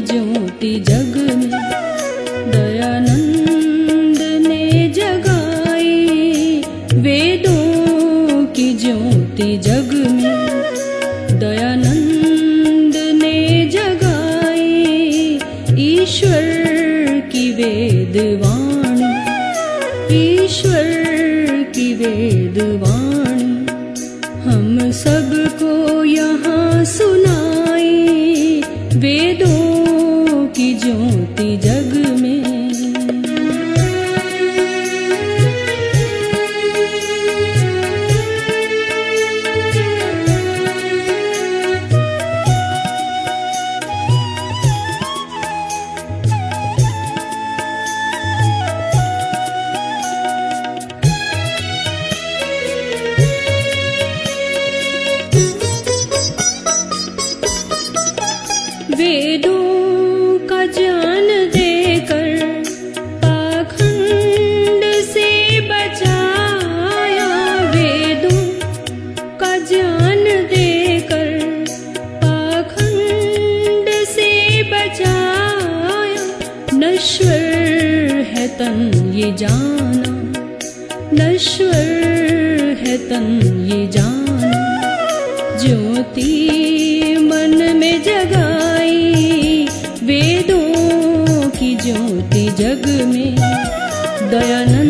ज्योति जग में दयानंद ने जगाई। वेदों की ज्योति जग में दयानंद ने जगाई। ईश्वर की वेदवाणी ईश्वर की वेदवाणी। हम सबको यहाँ सुनाई। वेदों वेदों का ज्ञान देकर पाखंड से बचाया वेदों का ज्ञान देकर पाखंड से बचाया। नश्वर है तन ये जाना नश्वर है तन ये जाना। ज्योति ज्योति जग में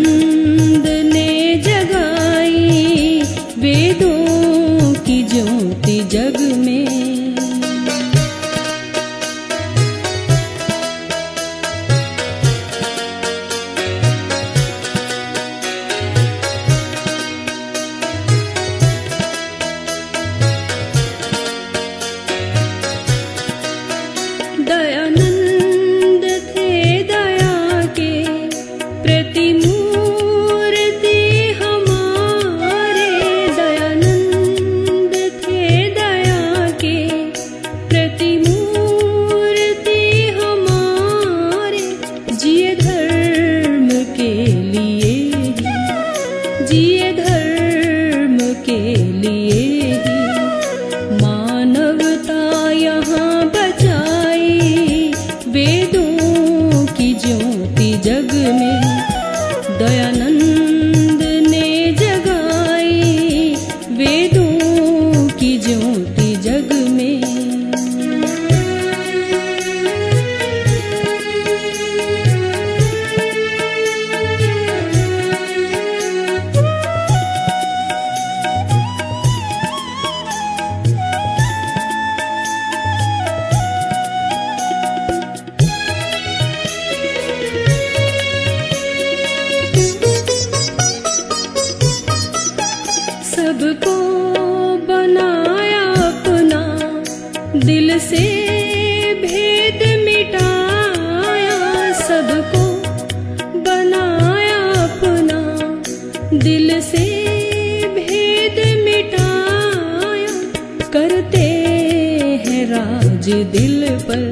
राज दिल पर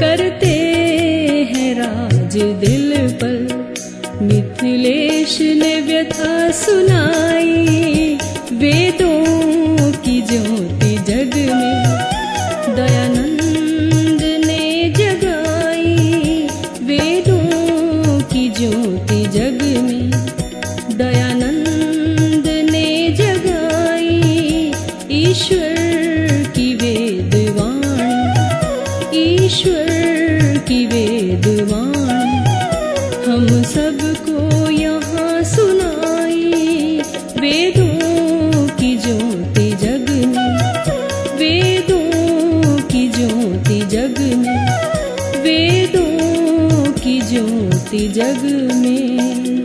करते हैं राज दिल पर। मिथिलेश ने व्यथा सुनाई वेदों की ज्योति जग में। दयानंद ने जगाई वेदों की ज्योति जग में। ज्योति जग में।